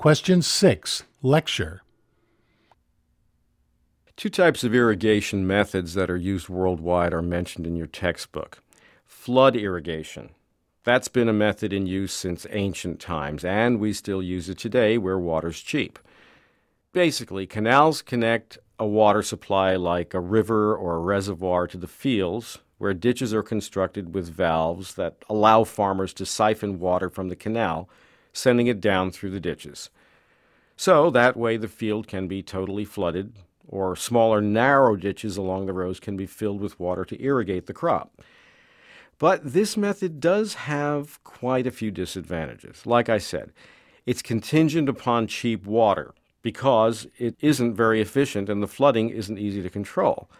Question 6. Lecture. Two types of irrigation methods that are used worldwide are mentioned in your textbook. Flood irrigation. That's been a method in use since ancient times, and we still use it today where water's cheap. Basically, canals connect a water supply like a river or a reservoir to the fields, where ditches are constructed with valves that allow farmers to siphon water from the canal sending it down through the ditches. So that way the field can be totally flooded, or smaller, narrow ditches along the rows can be filled with water to irrigate the crop. But this method does have quite a few disadvantages. Like I said, it's contingent upon cheap water because it isn't very efficient and the flooding isn't easy to control.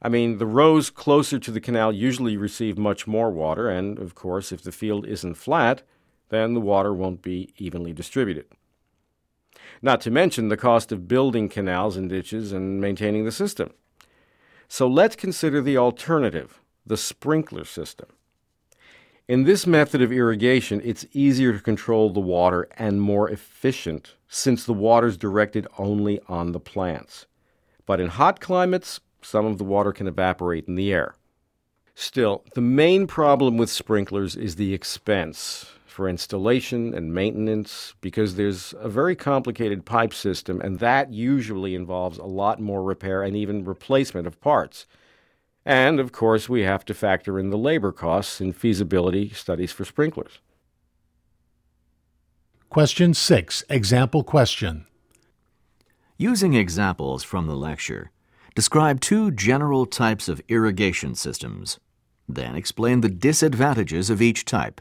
I mean, the rows closer to the canal usually receive much more water, and of course, if the field isn't flat, then the water won't be evenly distributed. Not to mention the cost of building canals and ditches and maintaining the system. So let's consider the alternative, the sprinkler system. In this method of irrigation, it's easier to control the water and more efficient since the water is directed only on the plants. But in hot climates, some of the water can evaporate in the air. Still, the main problem with sprinklers is the expense for installation and maintenance because there's a very complicated pipe system, and that usually involves a lot more repair and even replacement of parts. And of course, we have to factor in the labor costs in feasibility studies for sprinklers. Question 6. Example question. Using examples from the lecture, describe two general types of irrigation systems. Then explain the disadvantages of each type.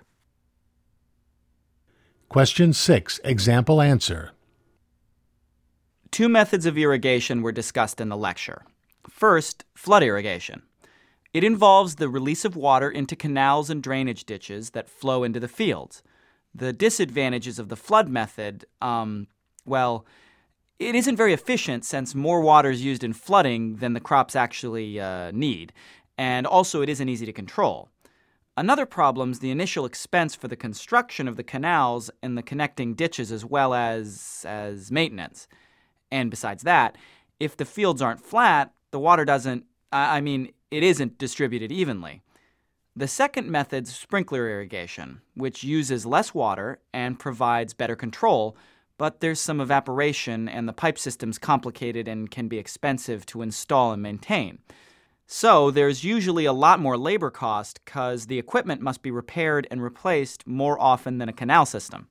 Question 6. Example answer. Two methods of irrigation were discussed in the lecture. First, flood irrigation. It involves the release of water into canals and drainage ditches that flow into the fields. The disadvantages of the flood method, um, well, it isn't very efficient since more water is used in flooding than the crops actually uh, need, and also it isn't easy to control. Another problem is the initial expense for the construction of the canals and the connecting ditches as well as as maintenance. And besides that, if the fields aren't flat, the water doesn't I mean, it isn't distributed evenly. The second method's sprinkler irrigation, which uses less water and provides better control, but there's some evaporation and the pipe system's complicated and can be expensive to install and maintain. So there's usually a lot more labor cost because the equipment must be repaired and replaced more often than a canal system.